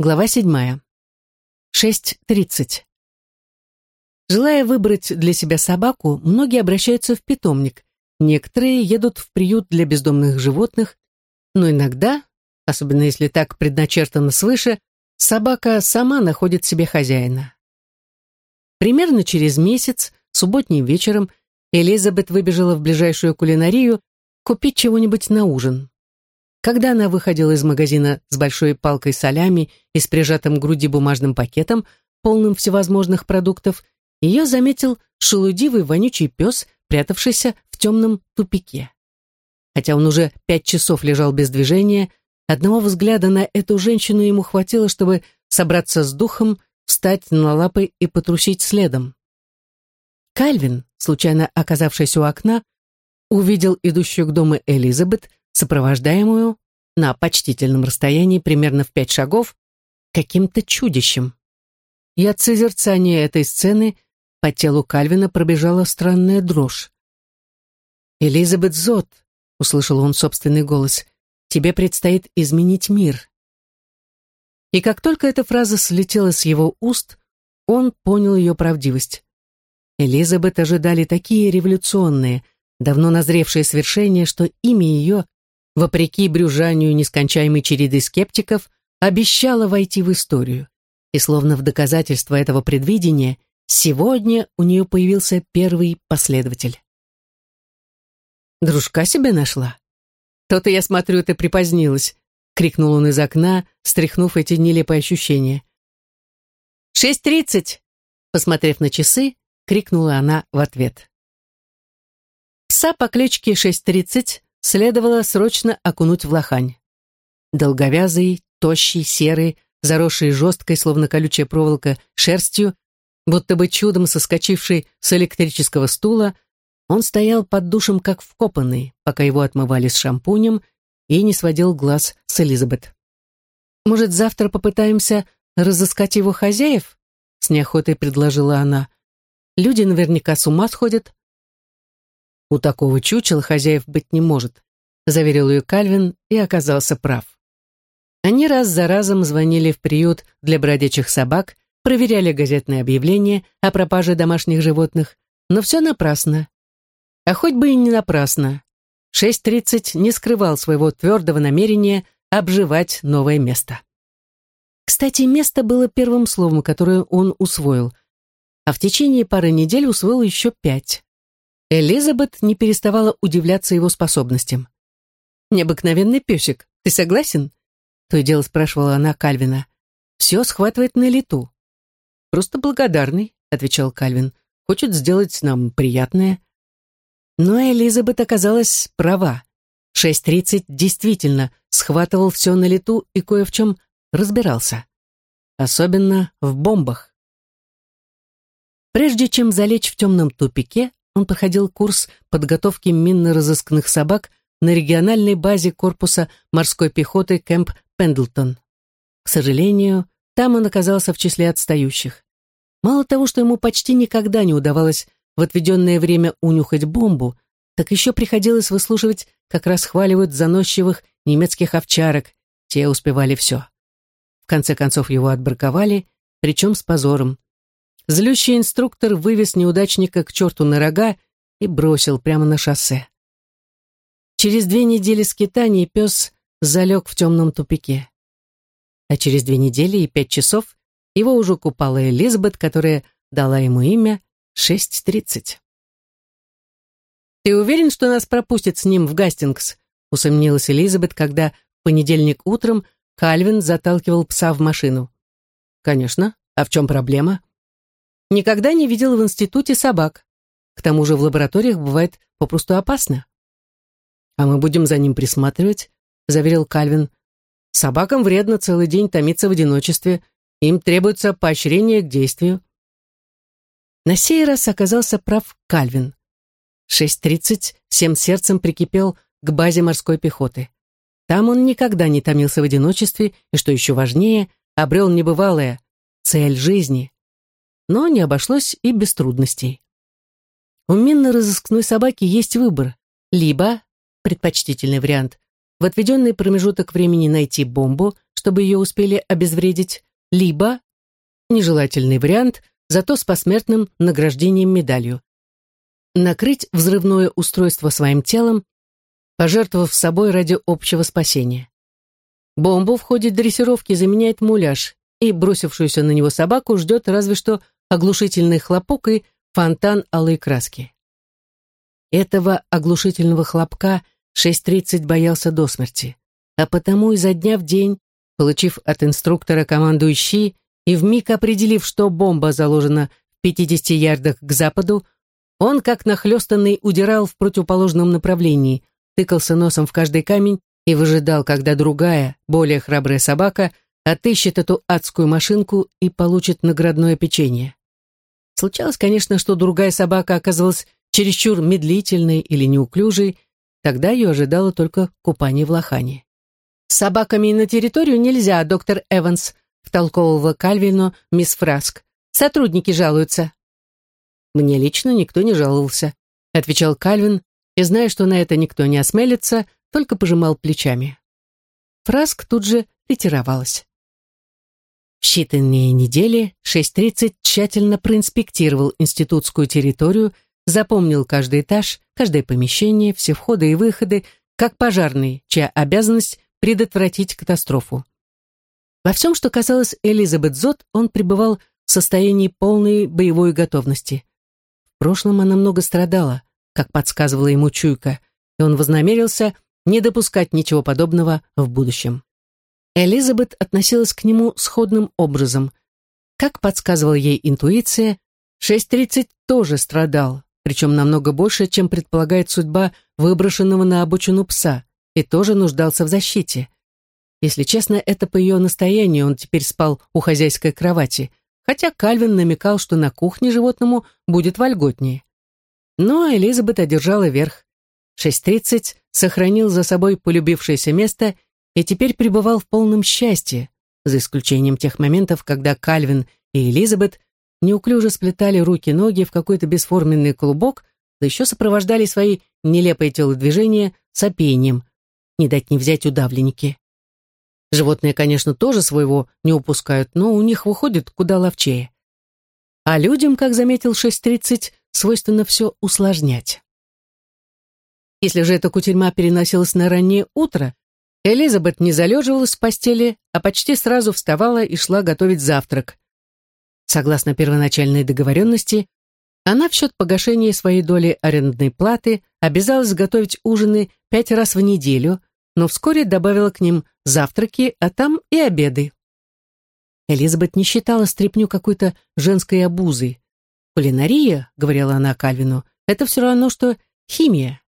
Глава седьмая. 6.30. Желая выбрать для себя собаку, многие обращаются в питомник. Некоторые едут в приют для бездомных животных, но иногда, особенно если так предначертано свыше, собака сама находит себе хозяина. Примерно через месяц, субботним вечером, Элизабет выбежала в ближайшую кулинарию купить чего-нибудь на ужин. Когда она выходила из магазина с большой палкой солями и с прижатым к груди бумажным пакетом, полным всевозможных продуктов, ее заметил шелудивый вонючий пес, прятавшийся в темном тупике. Хотя он уже пять часов лежал без движения, одного взгляда на эту женщину ему хватило, чтобы собраться с духом, встать на лапы и потрусить следом. Кальвин, случайно оказавшийся у окна, увидел идущую к дому Элизабет, сопровождаемую на почтительном расстоянии примерно в пять шагов каким-то чудищем. И от созерцания этой сцены по телу Кальвина пробежала странная дрожь. «Элизабет Зот», — услышал он собственный голос, — «тебе предстоит изменить мир». И как только эта фраза слетела с его уст, он понял ее правдивость. Элизабет ожидали такие революционные, давно назревшие свершения, что имя ее, вопреки брюжанию нескончаемой череды скептиков, обещало войти в историю. И словно в доказательство этого предвидения, сегодня у нее появился первый последователь. «Дружка себе нашла? То-то, я смотрю, ты припозднилась», — крикнул он из окна, стряхнув эти нелепые ощущения. «Шесть тридцать!» Посмотрев на часы, крикнула она в ответ. Пса по кличке 6.30 следовало срочно окунуть в лохань. Долговязый, тощий, серый, заросший жесткой, словно колючая проволока, шерстью, будто бы чудом соскочивший с электрического стула, он стоял под душем как вкопанный, пока его отмывали с шампунем, и не сводил глаз с Элизабет. «Может, завтра попытаемся разыскать его хозяев?» — с неохотой предложила она. Люди наверняка с ума сходят. У такого чучела хозяев быть не может, заверил ее Кальвин и оказался прав. Они раз за разом звонили в приют для бродячих собак, проверяли газетные объявления о пропаже домашних животных, но все напрасно. А хоть бы и не напрасно. 6.30 не скрывал своего твердого намерения обживать новое место. Кстати, место было первым словом, которое он усвоил – а в течение пары недель усвоил еще пять. Элизабет не переставала удивляться его способностям. «Необыкновенный песик, ты согласен?» То и дело спрашивала она Кальвина. «Все схватывает на лету». «Просто благодарный», — отвечал Кальвин. «Хочет сделать нам приятное». Но Элизабет оказалась права. 6.30 действительно схватывал все на лету и кое в чем разбирался. Особенно в бомбах. Прежде чем залечь в темном тупике, он проходил курс подготовки минно-розыскных собак на региональной базе корпуса морской пехоты Кэмп Пендлтон. К сожалению, там он оказался в числе отстающих. Мало того, что ему почти никогда не удавалось в отведенное время унюхать бомбу, так еще приходилось выслушивать, как расхваливают заносчивых немецких овчарок, те успевали все. В конце концов его отбраковали, причем с позором. Злющий инструктор вывез неудачника к черту на рога и бросил прямо на шоссе. Через две недели скитаний пес залег в темном тупике. А через две недели и пять часов его уже купала Элизабет, которая дала ему имя 6.30. «Ты уверен, что нас пропустят с ним в Гастингс?» усомнилась Элизабет, когда в понедельник утром Кальвин заталкивал пса в машину. «Конечно. А в чем проблема?» Никогда не видел в институте собак. К тому же в лабораториях бывает попросту опасно. А мы будем за ним присматривать, заверил Кальвин. Собакам вредно целый день томиться в одиночестве. Им требуется поощрение к действию. На сей раз оказался прав Кальвин. 6.30 всем сердцем прикипел к базе морской пехоты. Там он никогда не томился в одиночестве и, что еще важнее, обрел небывалое — цель жизни но не обошлось и без трудностей. У минно-розыскной собаки есть выбор. Либо, предпочтительный вариант, в отведенный промежуток времени найти бомбу, чтобы ее успели обезвредить, либо, нежелательный вариант, зато с посмертным награждением медалью, накрыть взрывное устройство своим телом, пожертвовав собой ради общего спасения. Бомбу в ходе дрессировки заменяет муляж, и бросившуюся на него собаку ждет разве что оглушительный хлопок и фонтан алой краски. Этого оглушительного хлопка 6.30 боялся до смерти, а потому изо дня в день, получив от инструктора команду «Ищи» и вмиг определив, что бомба заложена в 50 ярдах к западу, он, как нахлестанный, удирал в противоположном направлении, тыкался носом в каждый камень и выжидал, когда другая, более храбрая собака отыщет эту адскую машинку и получит наградное печенье. Случалось, конечно, что другая собака оказывалась чересчур медлительной или неуклюжей, тогда ее ожидало только купание в лохане. «С собаками на территорию нельзя, доктор Эванс», втолковывала Кальвину мисс Фраск. «Сотрудники жалуются». «Мне лично никто не жаловался», отвечал Кальвин, и, зная, что на это никто не осмелится, только пожимал плечами. Фраск тут же ретировалась. В считанные недели 6.30 тщательно проинспектировал институтскую территорию, запомнил каждый этаж, каждое помещение, все входы и выходы, как пожарный, чья обязанность предотвратить катастрофу. Во всем, что касалось Элизабет Зот, он пребывал в состоянии полной боевой готовности. В прошлом она много страдала, как подсказывала ему чуйка, и он вознамерился не допускать ничего подобного в будущем. Элизабет относилась к нему сходным образом. Как подсказывала ей интуиция, 6.30 тоже страдал, причем намного больше, чем предполагает судьба выброшенного на обочину пса, и тоже нуждался в защите. Если честно, это по ее настоянию он теперь спал у хозяйской кровати, хотя Кальвин намекал, что на кухне животному будет вольготнее. Но Элизабет одержала верх. 6.30 сохранил за собой полюбившееся место и теперь пребывал в полном счастье, за исключением тех моментов, когда Кальвин и Элизабет неуклюже сплетали руки-ноги в какой-то бесформенный клубок, да еще сопровождали свои нелепые телодвижения сопением, не дать не взять удавленники. Животные, конечно, тоже своего не упускают, но у них выходит куда ловчее. А людям, как заметил 6.30, свойственно все усложнять. Если же эта кутерьма переносилась на раннее утро, Элизабет не залеживалась в постели, а почти сразу вставала и шла готовить завтрак. Согласно первоначальной договоренности, она в счет погашения своей доли арендной платы обязалась готовить ужины пять раз в неделю, но вскоре добавила к ним завтраки, а там и обеды. Элизабет не считала стряпню какой-то женской обузой. «Кулинария», — говорила она Кальвину, — «это все равно, что химия».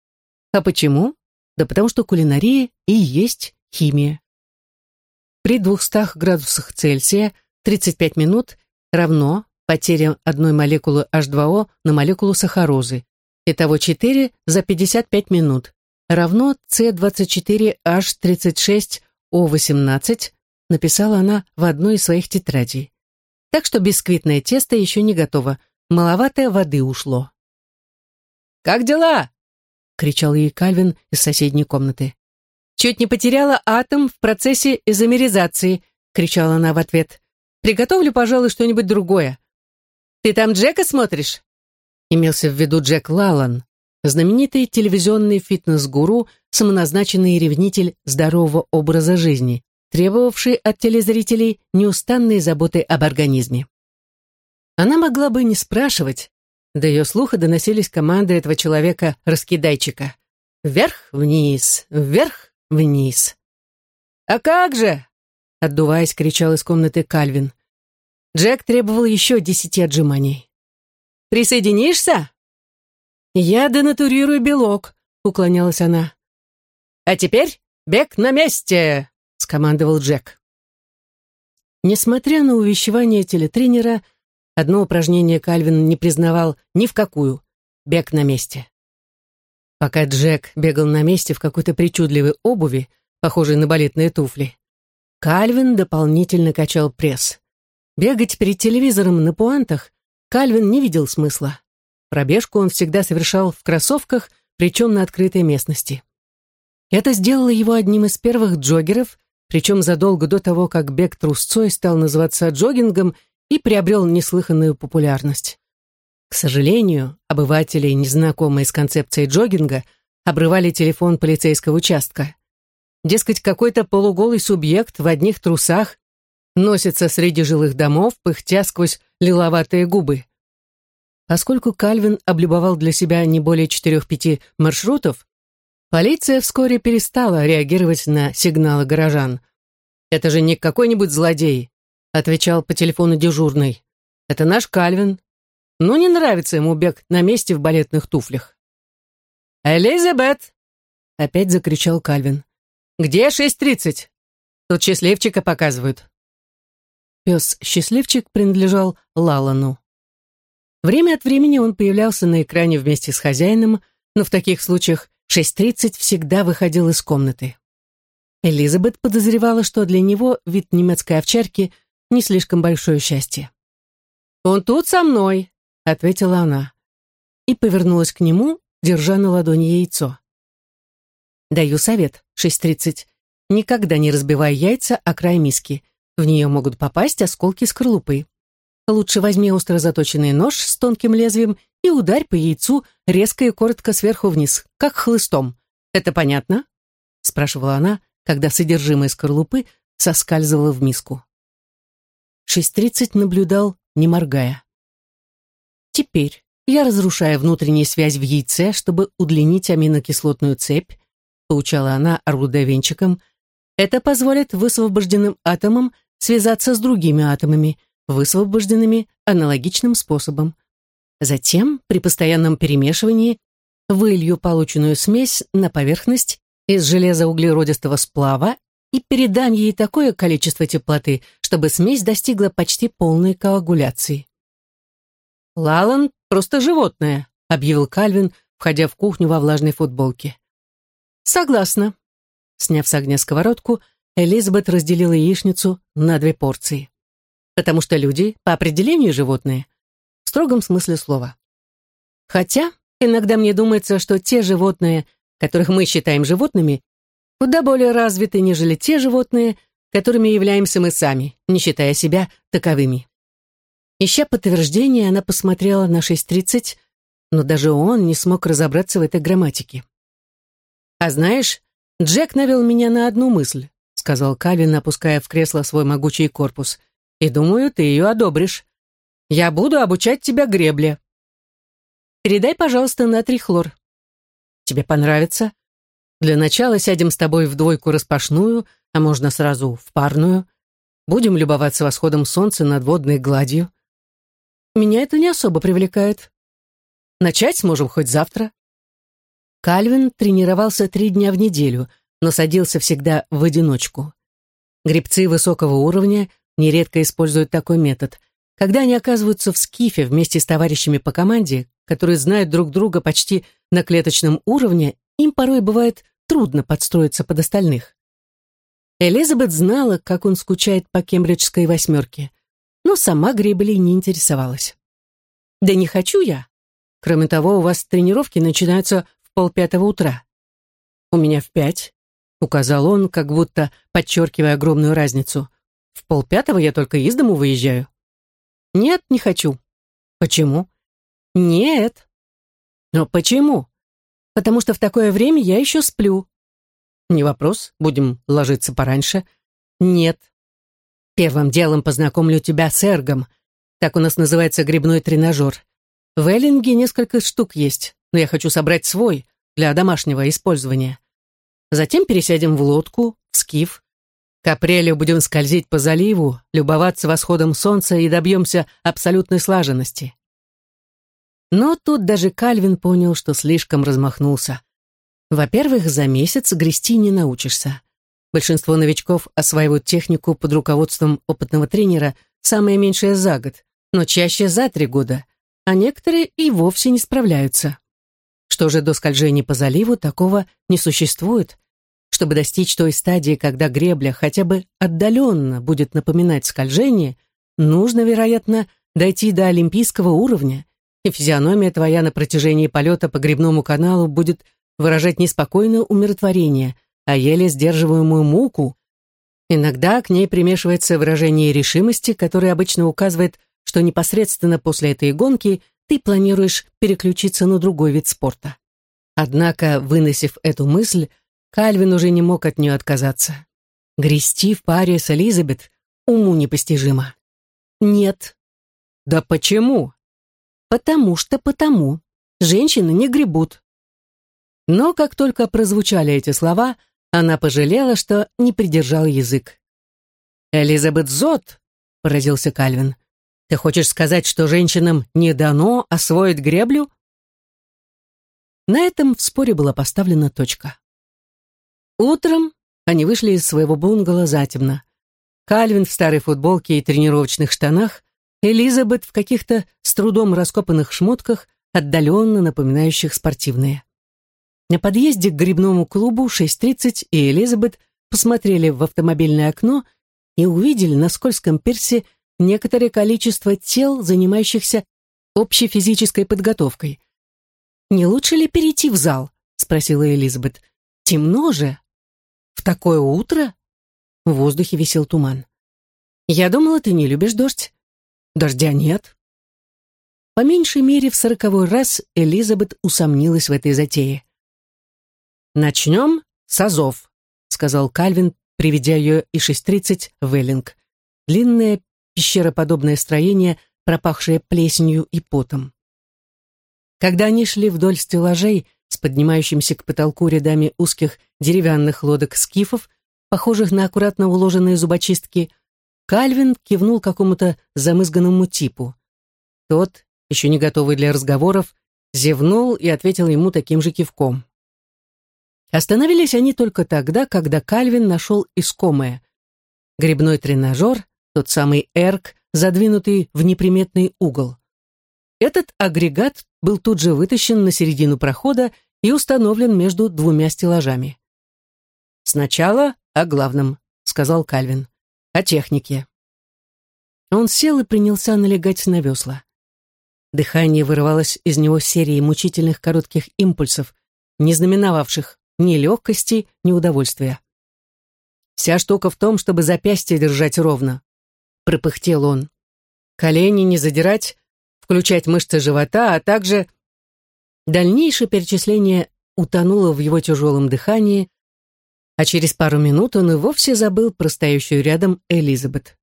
А почему? Да потому что кулинария и есть химия. При 200 градусах Цельсия 35 минут равно потеря одной молекулы H2O на молекулу сахарозы. Итого 4 за 55 минут равно C24H36O18, написала она в одной из своих тетрадей. Так что бисквитное тесто еще не готово, маловато воды ушло. «Как дела?» — кричал ей Кальвин из соседней комнаты. «Чуть не потеряла атом в процессе изомеризации», — кричала она в ответ. «Приготовлю, пожалуй, что-нибудь другое». «Ты там Джека смотришь?» Имелся в виду Джек Лалан, знаменитый телевизионный фитнес-гуру, самоназначенный ревнитель здорового образа жизни, требовавший от телезрителей неустанной заботы об организме. Она могла бы не спрашивать, до ее слуха доносились команды этого человека-раскидайчика. «Вверх-вниз, вверх-вниз». «А как же?» — отдуваясь, кричал из комнаты Кальвин. Джек требовал еще десяти отжиманий. «Присоединишься?» «Я денатурирую белок», — уклонялась она. «А теперь бег на месте!» — скомандовал Джек. Несмотря на увещевание телетренера, одно упражнение Кальвин не признавал ни в какую — бег на месте. Пока Джек бегал на месте в какой-то причудливой обуви, похожей на балетные туфли, Кальвин дополнительно качал пресс. Бегать перед телевизором на пуантах Кальвин не видел смысла. Пробежку он всегда совершал в кроссовках, причем на открытой местности. Это сделало его одним из первых джогеров, причем задолго до того, как бег трусцой стал называться джогингом и приобрел неслыханную популярность. К сожалению, обыватели, незнакомые с концепцией джогинга, обрывали телефон полицейского участка. Дескать, какой-то полуголый субъект в одних трусах носится среди жилых домов, пыхтя сквозь лиловатые губы. Поскольку Кальвин облюбовал для себя не более четырех-пяти маршрутов, полиция вскоре перестала реагировать на сигналы горожан. «Это же не какой-нибудь злодей», — отвечал по телефону дежурный. «Это наш Кальвин. Ну, не нравится ему бег на месте в балетных туфлях». «Элизабет!» — опять закричал Кальвин. «Где шесть тридцать? Тут счастливчика показывают». Пес-счастливчик принадлежал Лалану. Время от времени он появлялся на экране вместе с хозяином, но в таких случаях 6.30 всегда выходил из комнаты. Элизабет подозревала, что для него вид немецкой овчарки не слишком большое счастье. «Он тут со мной», — ответила она, и повернулась к нему, держа на ладони яйцо. «Даю совет, 6.30. Никогда не разбивай яйца о край миски. В нее могут попасть осколки скорлупы. Лучше возьми остро заточенный нож с тонким лезвием и ударь по яйцу резко и коротко сверху вниз, как хлыстом. Это понятно?» — спрашивала она, когда содержимое скорлупы соскальзывало в миску. Шесть тридцать наблюдал, не моргая. «Теперь я разрушаю внутреннюю связь в яйце, чтобы удлинить аминокислотную цепь», — поучала она, орудуя венчиком. «Это позволит высвобожденным атомам связаться с другими атомами, высвобожденными аналогичным способом. Затем, при постоянном перемешивании, вылью полученную смесь на поверхность из железоуглеродистого сплава и передам ей такое количество теплоты, чтобы смесь достигла почти полной коагуляции. «Лалан просто животное», — объявил Кальвин, входя в кухню во влажной футболке. «Согласна». Сняв с огня сковородку, Элизабет разделила яичницу на две порции потому что люди по определению животные, в строгом смысле слова. Хотя иногда мне думается, что те животные, которых мы считаем животными, куда более развиты, нежели те животные, которыми являемся мы сами, не считая себя таковыми. Ища подтверждение, она посмотрела на 6.30, но даже он не смог разобраться в этой грамматике. «А знаешь, Джек навел меня на одну мысль», сказал Калвин, опуская в кресло свой могучий корпус и думаю, ты ее одобришь. Я буду обучать тебя гребле. Передай, пожалуйста, натрий хлор. Тебе понравится? Для начала сядем с тобой в двойку распашную, а можно сразу в парную. Будем любоваться восходом солнца над водной гладью. Меня это не особо привлекает. Начать сможем хоть завтра. Кальвин тренировался три дня в неделю, но садился всегда в одиночку. Гребцы высокого уровня нередко используют такой метод. Когда они оказываются в скифе вместе с товарищами по команде, которые знают друг друга почти на клеточном уровне, им порой бывает трудно подстроиться под остальных. Элизабет знала, как он скучает по кембриджской восьмерке, но сама греблей не интересовалась. «Да не хочу я. Кроме того, у вас тренировки начинаются в полпятого утра. У меня в пять», — указал он, как будто подчеркивая огромную разницу. В полпятого я только из дому выезжаю. Нет, не хочу. Почему? Нет. Но почему? Потому что в такое время я еще сплю. Не вопрос, будем ложиться пораньше. Нет. Первым делом познакомлю тебя с Эргом. Так у нас называется грибной тренажер. В Эллинге несколько штук есть, но я хочу собрать свой для домашнего использования. Затем пересядем в лодку, в скиф, к апрелю будем скользить по заливу, любоваться восходом солнца и добьемся абсолютной слаженности. Но тут даже Кальвин понял, что слишком размахнулся. Во-первых, за месяц грести не научишься. Большинство новичков осваивают технику под руководством опытного тренера самое меньшее за год, но чаще за три года, а некоторые и вовсе не справляются. Что же до скольжения по заливу, такого не существует. Чтобы достичь той стадии, когда гребля хотя бы отдаленно будет напоминать скольжение, нужно, вероятно, дойти до олимпийского уровня, и физиономия твоя на протяжении полета по гребному каналу будет выражать неспокойное умиротворение, а еле сдерживаемую муку. Иногда к ней примешивается выражение решимости, которое обычно указывает, что непосредственно после этой гонки ты планируешь переключиться на другой вид спорта. Однако, выносив эту мысль, Кальвин уже не мог от нее отказаться. Грести в паре с Элизабет уму непостижимо. Нет. Да почему? Потому что потому. Женщины не гребут. Но как только прозвучали эти слова, она пожалела, что не придержал язык. «Элизабет Зот», — поразился Кальвин, — «ты хочешь сказать, что женщинам не дано освоить греблю?» На этом в споре была поставлена точка. Утром они вышли из своего бунгало затемно. Кальвин в старой футболке и тренировочных штанах, Элизабет в каких-то с трудом раскопанных шмотках, отдаленно напоминающих спортивные. На подъезде к грибному клубу 6.30 и Элизабет посмотрели в автомобильное окно и увидели на скользком пирсе некоторое количество тел, занимающихся общей физической подготовкой. «Не лучше ли перейти в зал?» — спросила Элизабет. «Темно же. В такое утро?» В воздухе висел туман. «Я думала, ты не любишь дождь». «Дождя нет». По меньшей мере в сороковой раз Элизабет усомнилась в этой затее. «Начнем с азов», — сказал Кальвин, приведя ее и 6.30 в Эллинг. Длинное пещероподобное строение, пропахшее плесенью и потом. Когда они шли вдоль стеллажей с поднимающимся к потолку рядами узких деревянных лодок-скифов, похожих на аккуратно уложенные зубочистки, Кальвин кивнул какому-то замызганному типу. Тот, еще не готовый для разговоров, зевнул и ответил ему таким же кивком. Остановились они только тогда, когда Кальвин нашел искомое. Грибной тренажер, тот самый эрк, задвинутый в неприметный угол. Этот агрегат был тут же вытащен на середину прохода и установлен между двумя стеллажами. «Сначала о главном», — сказал Кальвин, — «о технике». Он сел и принялся налегать на весла. Дыхание вырывалось из него серией мучительных коротких импульсов, не знаменовавших ни легкости, ни удовольствия. «Вся штука в том, чтобы запястье держать ровно», — пропыхтел он. «Колени не задирать, включать мышцы живота, а также...» Дальнейшее перечисление утонуло в его тяжелом дыхании, а через пару минут он и вовсе забыл про стоящую рядом Элизабет.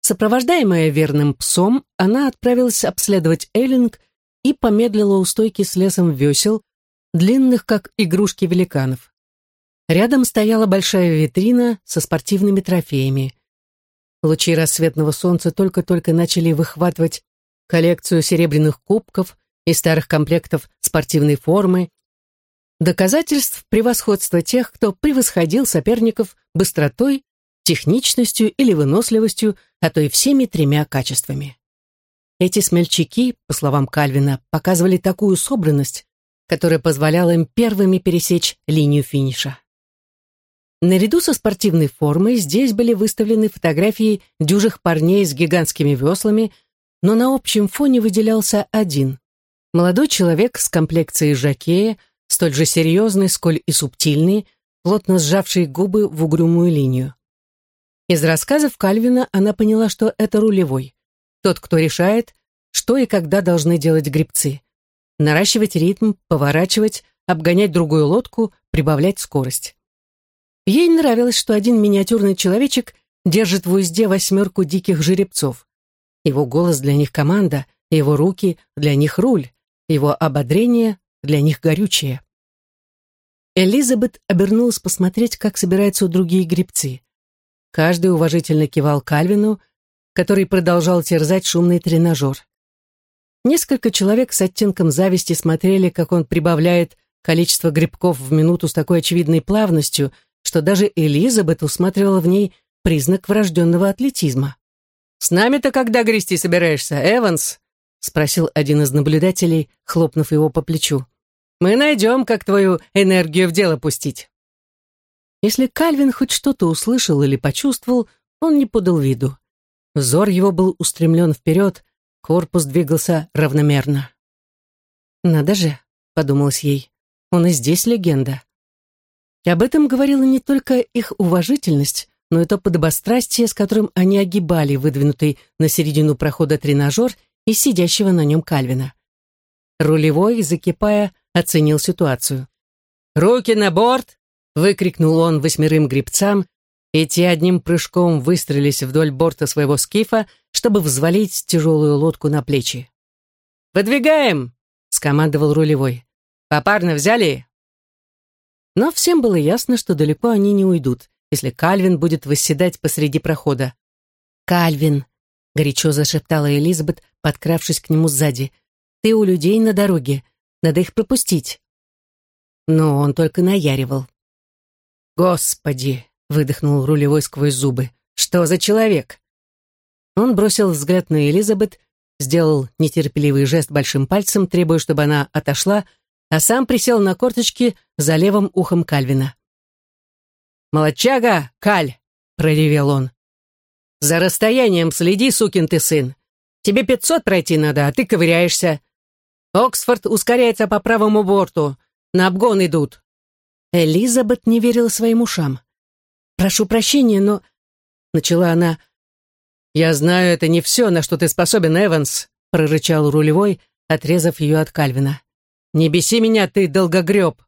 Сопровождаемая верным псом, она отправилась обследовать Эллинг и помедлила у стойки с лесом весел, длинных, как игрушки великанов. Рядом стояла большая витрина со спортивными трофеями. Лучи рассветного солнца только-только начали выхватывать коллекцию серебряных кубков и старых комплектов спортивной формы, доказательств превосходства тех, кто превосходил соперников быстротой, техничностью или выносливостью, а то и всеми тремя качествами. Эти смельчаки, по словам Кальвина, показывали такую собранность, которая позволяла им первыми пересечь линию финиша. Наряду со спортивной формой здесь были выставлены фотографии дюжих парней с гигантскими веслами, но на общем фоне выделялся один. Молодой человек с комплекцией жакея, столь же серьезный, сколь и субтильный, плотно сжавший губы в угрюмую линию. Из рассказов Кальвина она поняла, что это рулевой. Тот, кто решает, что и когда должны делать гребцы наращивать ритм, поворачивать, обгонять другую лодку, прибавлять скорость. Ей нравилось, что один миниатюрный человечек держит в узде восьмерку диких жеребцов. Его голос для них команда, его руки для них руль, его ободрение для них горючее. Элизабет обернулась посмотреть, как собираются другие гребцы. Каждый уважительно кивал Кальвину, который продолжал терзать шумный тренажер. Несколько человек с оттенком зависти смотрели, как он прибавляет количество грибков в минуту с такой очевидной плавностью, что даже Элизабет усматривала в ней признак врожденного атлетизма. «С нами-то когда грести собираешься, Эванс?» — спросил один из наблюдателей, хлопнув его по плечу. «Мы найдем, как твою энергию в дело пустить». Если Кальвин хоть что-то услышал или почувствовал, он не подал виду. Взор его был устремлен вперед, Корпус двигался равномерно. «Надо же», — подумалось ей, — он и здесь легенда. И об этом говорила не только их уважительность, но и то подобострастие, с которым они огибали выдвинутый на середину прохода тренажер и сидящего на нем Кальвина. Рулевой, закипая, оценил ситуацию. «Руки на борт!» — выкрикнул он восьмерым гребцам, и те одним прыжком выстрелились вдоль борта своего скифа, чтобы взвалить тяжелую лодку на плечи. «Выдвигаем!» — скомандовал рулевой. «Попарно взяли?» Но всем было ясно, что далеко они не уйдут, если Кальвин будет восседать посреди прохода. «Кальвин!» — горячо зашептала Элизабет, подкравшись к нему сзади. «Ты у людей на дороге. Надо их пропустить». Но он только наяривал. «Господи!» — выдохнул рулевой сквозь зубы. «Что за человек?» Он бросил взгляд на Элизабет, сделал нетерпеливый жест большим пальцем, требуя, чтобы она отошла, а сам присел на корточки за левым ухом Кальвина. «Молодчага, Каль!» — проревел он. «За расстоянием следи, сукин ты сын. Тебе пятьсот пройти надо, а ты ковыряешься. Оксфорд ускоряется по правому борту. На обгон идут». Элизабет не верила своим ушам. «Прошу прощения, но...» — начала она. «Я знаю, это не все, на что ты способен, Эванс», — прорычал рулевой, отрезав ее от Кальвина. «Не беси меня, ты долгогреб.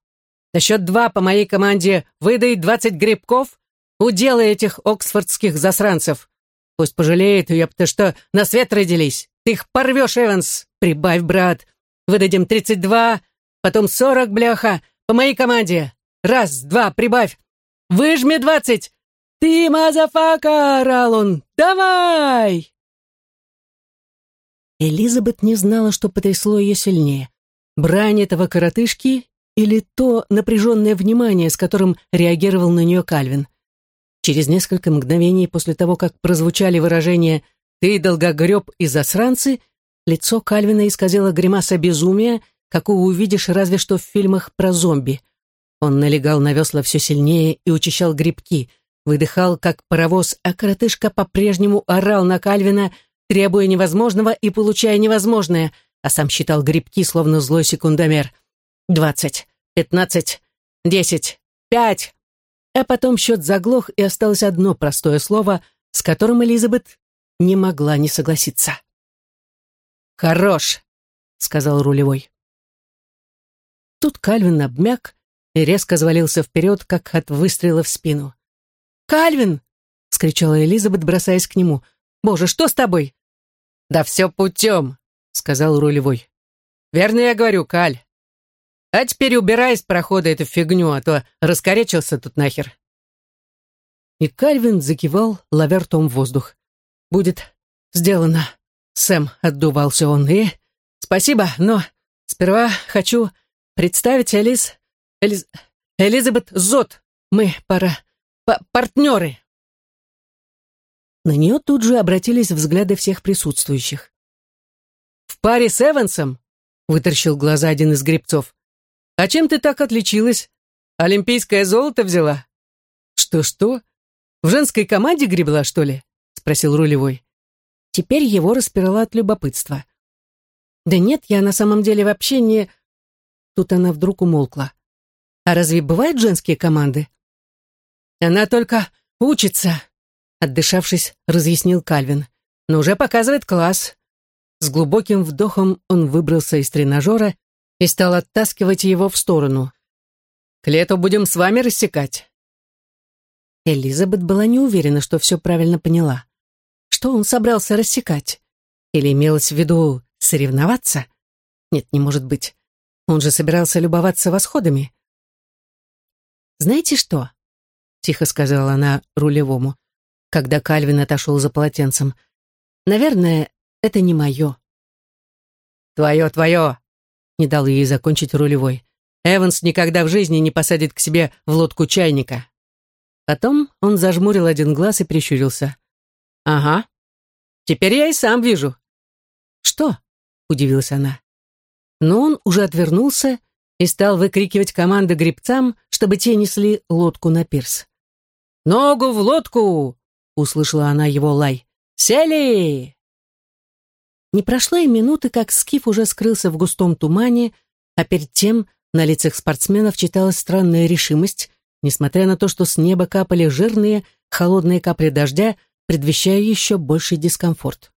На счет два по моей команде выдай двадцать грибков, уделай этих оксфордских засранцев. Пусть пожалеет, ёпта, что на свет родились. Ты их порвешь, Эванс. Прибавь, брат. Выдадим тридцать два, потом сорок, бляха, по моей команде. Раз, два, прибавь. Выжми двадцать. «Ты, мазафака!» — орал он. «Давай!» Элизабет не знала, что потрясло ее сильнее. Брань этого коротышки или то напряженное внимание, с которым реагировал на нее Кальвин. Через несколько мгновений после того, как прозвучали выражения «ты долбогреб и засранцы», лицо Кальвина исказила гримаса безумия, какую увидишь разве что в фильмах про зомби. Он налегал на весла все сильнее и учащал грибки, выдыхал, как паровоз, а коротышка по-прежнему орал на Кальвина, требуя невозможного и получая невозможное, а сам считал грибки, словно злой секундомер. «Двадцать, пятнадцать, десять, пять!» А потом счет заглох, и осталось одно простое слово, с которым Элизабет не могла не согласиться. «Хорош!» — сказал рулевой. Тут Кальвин обмяк и резко завалился вперед, как от выстрела в спину. «Кальвин!» — скричала Элизабет, бросаясь к нему. «Боже, что с тобой?» «Да все путем», — сказал рулевой. «Верно я говорю, Каль. А теперь убирай с прохода эту фигню, а то раскорячился тут нахер». И Кальвин закивал, ловя ртом воздух. «Будет сделано», — Сэм отдувался он. «И спасибо, но сперва хочу представить Элиз... Элиз... Элизабет Зот. Мы пора партнеры!» На нее тут же обратились взгляды всех присутствующих. «В паре с Эвансом?» — вытаращил глаза один из гребцов. «А чем ты так отличилась? Олимпийское золото взяла?» «Что-что? В женской команде гребла, что ли?» — спросил рулевой. Теперь его распирало от любопытства. «Да нет, я на самом деле вообще не...» Тут она вдруг умолкла. «А разве бывают женские команды?» Она только учится, отдышавшись, разъяснил Кальвин. Но уже показывает класс. С глубоким вдохом он выбрался из тренажера и стал оттаскивать его в сторону. «К лету будем с вами рассекать». Элизабет была не уверена, что все правильно поняла. Что он собрался рассекать? Или имелось в виду соревноваться? Нет, не может быть. Он же собирался любоваться восходами. «Знаете что?» тихо сказала она рулевому, когда Кальвин отошел за полотенцем. «Наверное, это не мое». «Твое, твое!» — не дал ей закончить рулевой. «Эванс никогда в жизни не посадит к себе в лодку чайника». Потом он зажмурил один глаз и прищурился. «Ага. Теперь я и сам вижу». «Что?» — удивилась она. Но он уже отвернулся и стал выкрикивать команды гребцам, чтобы те несли лодку на пирс. «Ногу в лодку!» — услышала она его лай. «Сели!» Не прошло и минуты, как скиф уже скрылся в густом тумане, а перед тем На лицах спортсменов читалась странная решимость, несмотря на то, что с неба капали жирные, холодные капли дождя, предвещая еще больший дискомфорт.